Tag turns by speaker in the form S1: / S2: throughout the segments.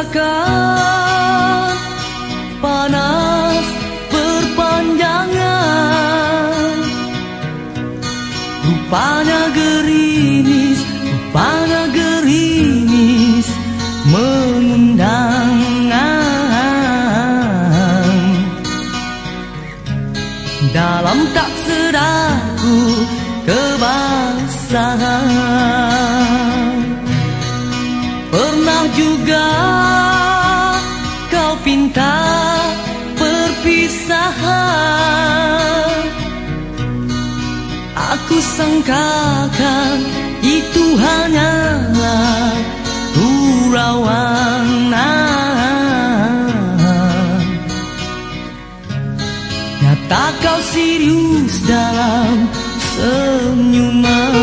S1: rasakan panas berpanjangan. Rupanya gerimis, rupanya gerimis mengundangan Dalam tak sedaku kebasahan Pernah juga kusangkakan itu hanyalah gurauan Nyata kau serius dalam senyuman.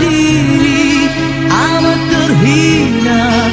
S1: diri amat terhina.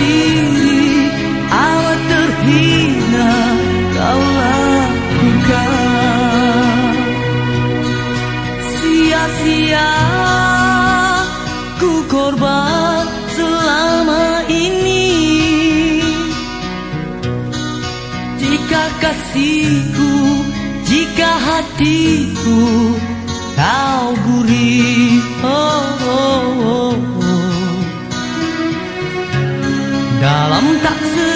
S1: diri awak terhina kau lakukan sia-sia ku korban selama ini jika kasihku jika hatiku kau gurih oh, oh. That's.